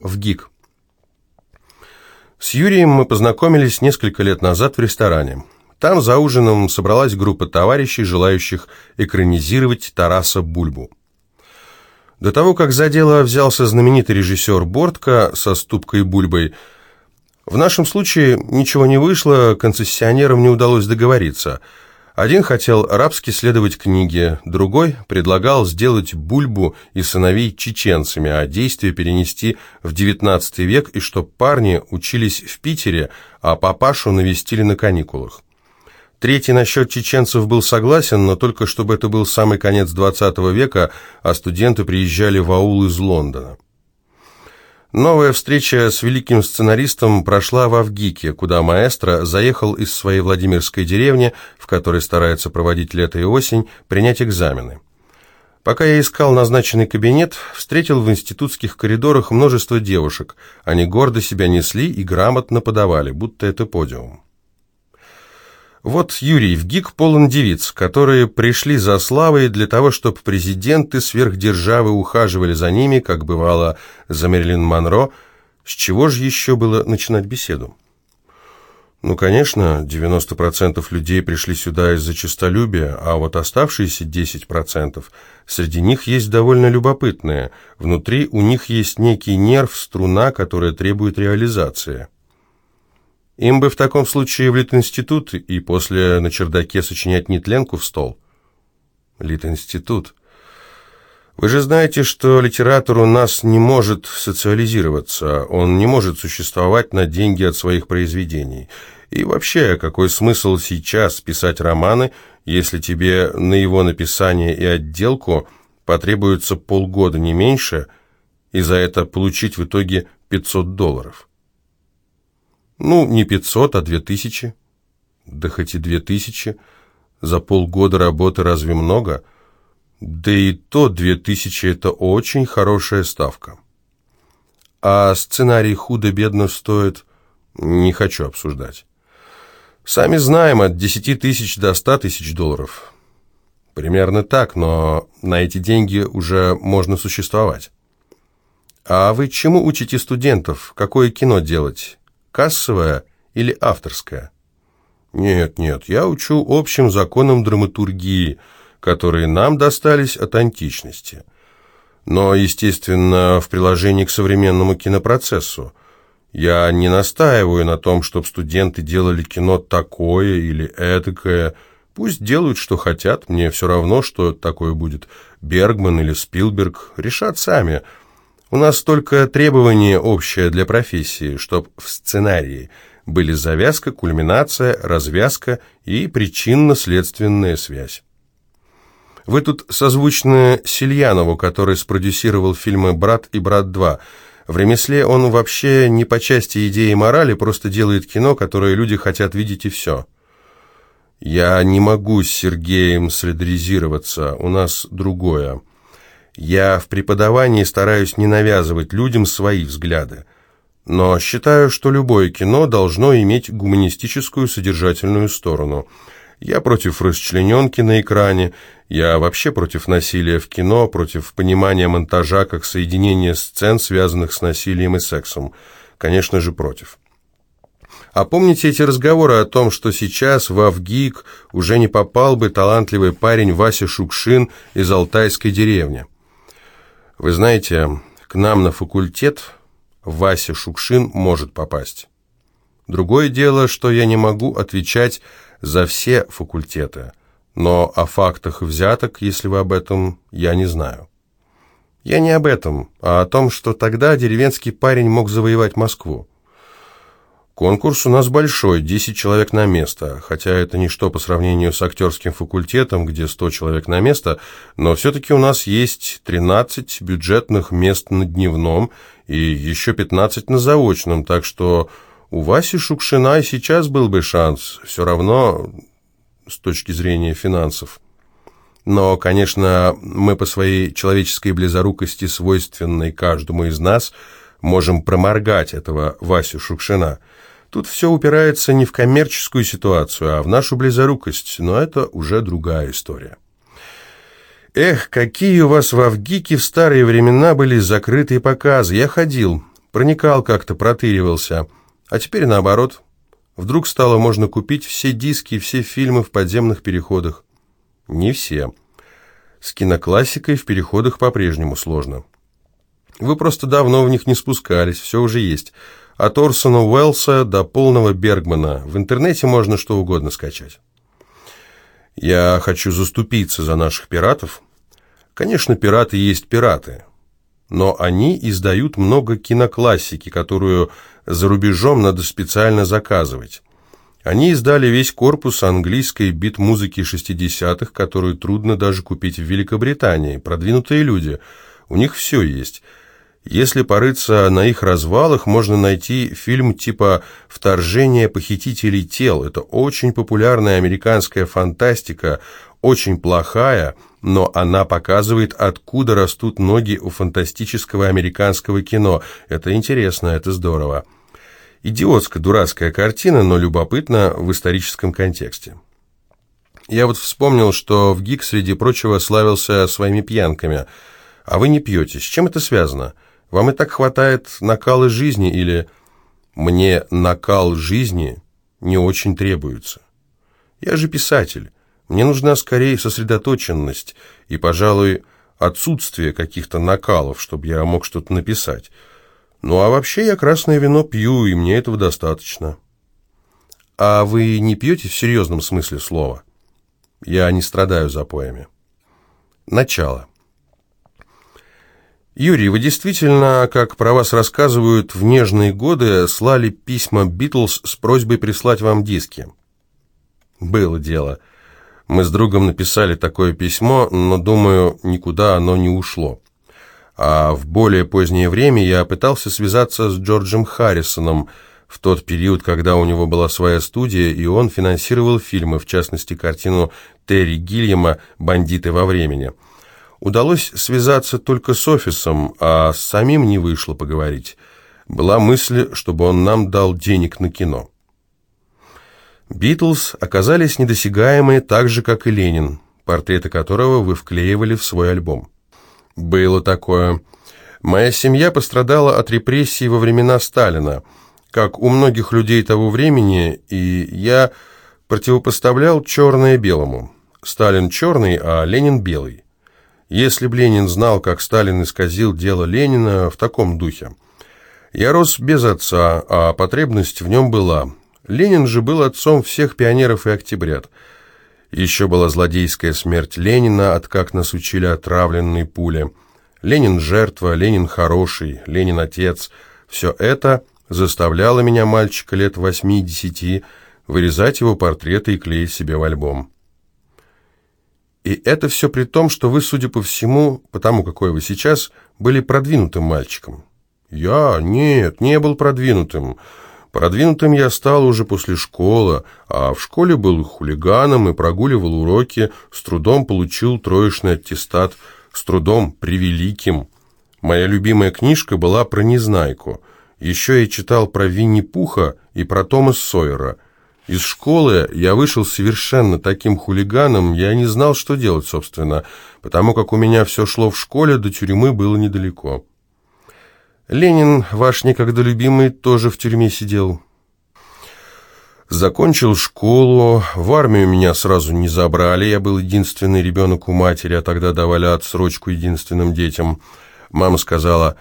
в ГИК. С Юрием мы познакомились несколько лет назад в ресторане. Там за ужином собралась группа товарищей, желающих экранизировать Тараса Бульбу. До того, как за дело взялся знаменитый режиссер Бортко со ступкой Бульбой, в нашем случае ничего не вышло, концессионерам не удалось договориться – один хотел рабски следовать книге, другой предлагал сделать Бульбу и сыновей чеченцами, а действие перенести в XIX век и чтоб парни учились в Питере, а папашу навестили на каникулах. Третий насчет чеченцев был согласен, но только чтобы это был самый конец XX века, а студенты приезжали в аул из Лондона. Новая встреча с великим сценаристом прошла в Авгике, куда маэстро заехал из своей Владимирской деревни, в которой старается проводить лето и осень, принять экзамены. Пока я искал назначенный кабинет, встретил в институтских коридорах множество девушек. Они гордо себя несли и грамотно подавали, будто это подиум. Вот Юрий в ГИК полон девиц, которые пришли за славой для того, чтобы президенты сверхдержавы ухаживали за ними, как бывало за Мерлин Монро. С чего же еще было начинать беседу? Ну, конечно, 90% людей пришли сюда из-за честолюбия, а вот оставшиеся 10%, среди них есть довольно любопытные. Внутри у них есть некий нерв, струна, которая требует реализации. Им бы в таком случае в Литинститут и после на чердаке сочинять нетленку в стол. Литинститут. Вы же знаете, что литератор у нас не может социализироваться, он не может существовать на деньги от своих произведений. И вообще, какой смысл сейчас писать романы, если тебе на его написание и отделку потребуется полгода не меньше, и за это получить в итоге 500 долларов? Ну, не 500, а 2000. Да хоть и 2000. За полгода работы разве много? Да и то 2000 – это очень хорошая ставка. А сценарий худо-бедно стоит, не хочу обсуждать. Сами знаем, от 10 тысяч до 100 тысяч долларов. Примерно так, но на эти деньги уже можно существовать. А вы чему учите студентов? Какое кино делать? Кассовая или авторская? Нет, нет, я учу общим законам драматургии, которые нам достались от античности. Но, естественно, в приложении к современному кинопроцессу. Я не настаиваю на том, чтобы студенты делали кино такое или эдакое. Пусть делают, что хотят, мне все равно, что такое будет. Бергман или Спилберг решат сами – у нас только требование общее для профессии, чтоб в сценарии были завязка, кульминация, развязка и причинно-следственная связь. Вы тут созвучны Сильянову, который спродюсировал фильмы «Брат» и «Брат 2». В ремесле он вообще не по части идеи морали, просто делает кино, которое люди хотят видеть и все. Я не могу с Сергеем солидаризироваться, у нас другое. Я в преподавании стараюсь не навязывать людям свои взгляды, но считаю, что любое кино должно иметь гуманистическую содержательную сторону. Я против расчлененки на экране, я вообще против насилия в кино, против понимания монтажа как соединения сцен, связанных с насилием и сексом. Конечно же, против. А помните эти разговоры о том, что сейчас в Авгик уже не попал бы талантливый парень Вася Шукшин из Алтайской деревни? Вы знаете, к нам на факультет Вася Шукшин может попасть. Другое дело, что я не могу отвечать за все факультеты, но о фактах взяток, если вы об этом, я не знаю. Я не об этом, а о том, что тогда деревенский парень мог завоевать Москву. Конкурс у нас большой, 10 человек на место, хотя это ничто по сравнению с актерским факультетом, где 100 человек на место, но все-таки у нас есть 13 бюджетных мест на дневном и еще 15 на заочном, так что у Васи Шукшина сейчас был бы шанс, все равно с точки зрения финансов. Но, конечно, мы по своей человеческой близорукости, свойственной каждому из нас, можем проморгать этого Васю Шукшина – Тут все упирается не в коммерческую ситуацию, а в нашу близорукость, но это уже другая история. Эх, какие у вас в Авгике в старые времена были закрытые показы. Я ходил. Проникал как-то, протыривался. А теперь наоборот. Вдруг стало можно купить все диски и все фильмы в подземных переходах. Не все. С киноклассикой в переходах по-прежнему сложно. Вы просто давно в них не спускались, все уже есть. От Орсона Уэллса до полного Бергмана. В интернете можно что угодно скачать. Я хочу заступиться за наших пиратов. Конечно, пираты есть пираты. Но они издают много киноклассики, которую за рубежом надо специально заказывать. Они издали весь корпус английской бит-музыки 60-х, которую трудно даже купить в Великобритании. Продвинутые люди. У них все есть. Если порыться на их развалах, можно найти фильм типа «Вторжение похитителей тел». Это очень популярная американская фантастика, очень плохая, но она показывает, откуда растут ноги у фантастического американского кино. Это интересно, это здорово. Идиотская, дурацкая картина, но любопытна в историческом контексте. Я вот вспомнил, что в ГИК, среди прочего, славился своими пьянками. А вы не пьете. С чем это связано? Вам и так хватает накала жизни или «мне накал жизни не очень требуется». Я же писатель. Мне нужна скорее сосредоточенность и, пожалуй, отсутствие каких-то накалов, чтобы я мог что-то написать. Ну а вообще я красное вино пью, и мне этого достаточно. А вы не пьете в серьезном смысле слова? Я не страдаю запоями. Начало. Юрий, вы действительно, как про вас рассказывают, в нежные годы слали письма Битлз с просьбой прислать вам диски? Было дело. Мы с другом написали такое письмо, но, думаю, никуда оно не ушло. А в более позднее время я пытался связаться с Джорджем Харрисоном в тот период, когда у него была своя студия, и он финансировал фильмы, в частности, картину Терри Гильяма «Бандиты во времени». Удалось связаться только с офисом, а с самим не вышло поговорить. Была мысль, чтобы он нам дал денег на кино. Битлз оказались недосягаемые так же, как и Ленин, портреты которого вы вклеивали в свой альбом. Было такое. Моя семья пострадала от репрессий во времена Сталина, как у многих людей того времени, и я противопоставлял черное белому. Сталин черный, а Ленин белый. Если б Ленин знал, как Сталин исказил дело Ленина в таком духе. Я рос без отца, а потребность в нем была. Ленин же был отцом всех пионеров и октябрят. Еще была злодейская смерть Ленина, от как нас учили отравленной пули. Ленин жертва, Ленин хороший, Ленин отец. Все это заставляло меня, мальчика лет восьми-десяти, вырезать его портреты и клеить себе в альбом. И это все при том, что вы, судя по всему, потому какой вы сейчас, были продвинутым мальчиком. Я? Нет, не был продвинутым. Продвинутым я стал уже после школы, а в школе был хулиганом и прогуливал уроки, с трудом получил троечный аттестат, с трудом превеликим. Моя любимая книжка была про Незнайку. Еще я читал про Винни-Пуха и про Тома Сойера – из школы я вышел совершенно таким хулиганом, я не знал, что делать, собственно, потому как у меня все шло в школе, до тюрьмы было недалеко. Ленин, ваш некогда любимый, тоже в тюрьме сидел. Закончил школу, в армию меня сразу не забрали, я был единственный ребенок у матери, а тогда давали отсрочку единственным детям. Мама сказала,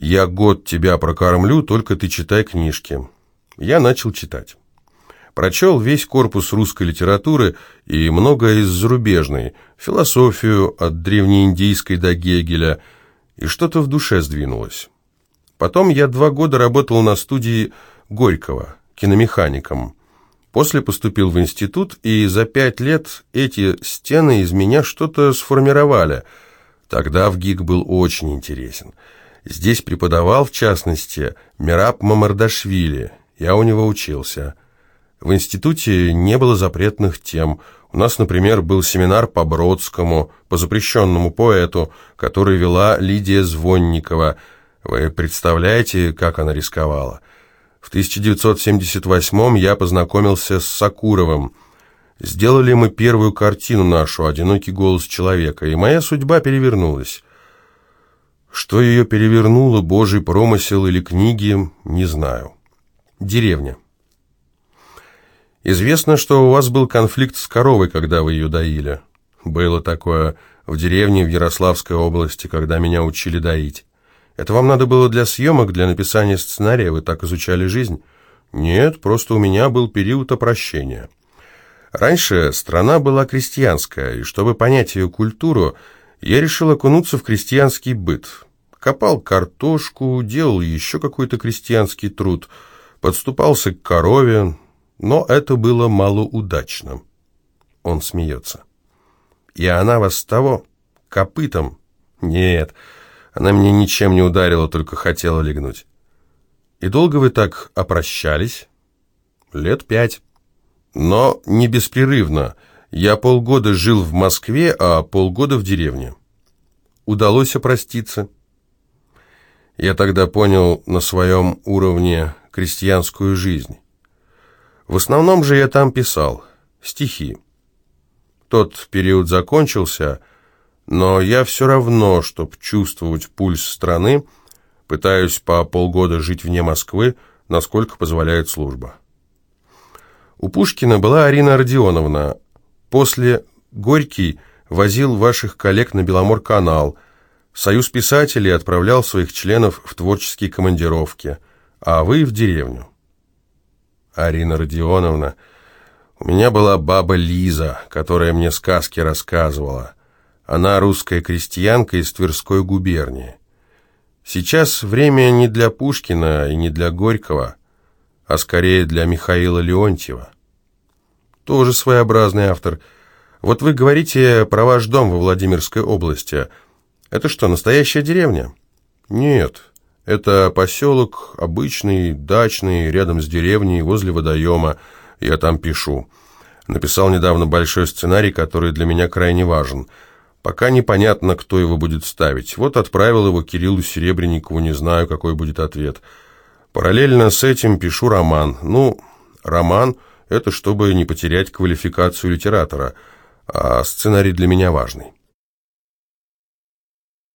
я год тебя прокормлю, только ты читай книжки. Я начал читать. Прочел весь корпус русской литературы и многое из зарубежной, философию от древнеиндийской до Гегеля, и что-то в душе сдвинулось. Потом я два года работал на студии Горького, киномехаником. После поступил в институт, и за пять лет эти стены из меня что-то сформировали. Тогда в ГИК был очень интересен. Здесь преподавал, в частности, Мираб Мамардашвили. Я у него учился. В институте не было запретных тем. У нас, например, был семинар по Бродскому, по запрещенному поэту, который вела Лидия Звонникова. Вы представляете, как она рисковала? В 1978 я познакомился с Сакуровым. Сделали мы первую картину нашу «Одинокий голос человека», и моя судьба перевернулась. Что ее перевернуло, божий промысел или книги, не знаю. Деревня. Известно, что у вас был конфликт с коровой, когда вы ее доили. Было такое в деревне в Ярославской области, когда меня учили доить. Это вам надо было для съемок, для написания сценария? Вы так изучали жизнь? Нет, просто у меня был период опрощения. Раньше страна была крестьянская, и чтобы понять ее культуру, я решил окунуться в крестьянский быт. Копал картошку, делал еще какой-то крестьянский труд, подступался к корове, но это было малоудачно. Он смеется. И она вас того? Копытом? Нет, она мне ничем не ударила, только хотела легнуть. И долго вы так опрощались? Лет пять. Но не беспрерывно. Я полгода жил в Москве, а полгода в деревне. Удалось опроститься. Я тогда понял на своем уровне крестьянскую жизнь. В основном же я там писал стихи. Тот период закончился, но я все равно, чтобы чувствовать пульс страны, пытаюсь по полгода жить вне Москвы, насколько позволяет служба. У Пушкина была Арина Родионовна. После Горький возил ваших коллег на Беломор-канал. Союз писателей отправлял своих членов в творческие командировки, а вы в деревню. Арина Родионовна, у меня была баба Лиза, которая мне сказки рассказывала. Она русская крестьянка из Тверской губернии. Сейчас время не для Пушкина и не для Горького, а скорее для Михаила Леонтьева. Тоже своеобразный автор. Вот вы говорите про ваш дом во Владимирской области. Это что, настоящая деревня? Нет, это поселок обычный, дачный, рядом с деревней, возле водоема. Я там пишу. Написал недавно большой сценарий, который для меня крайне важен. Пока непонятно, кто его будет ставить. Вот отправил его Кириллу Серебренникову, не знаю, какой будет ответ. Параллельно с этим пишу роман. Ну, роман – это чтобы не потерять квалификацию литератора, а сценарий для меня важный.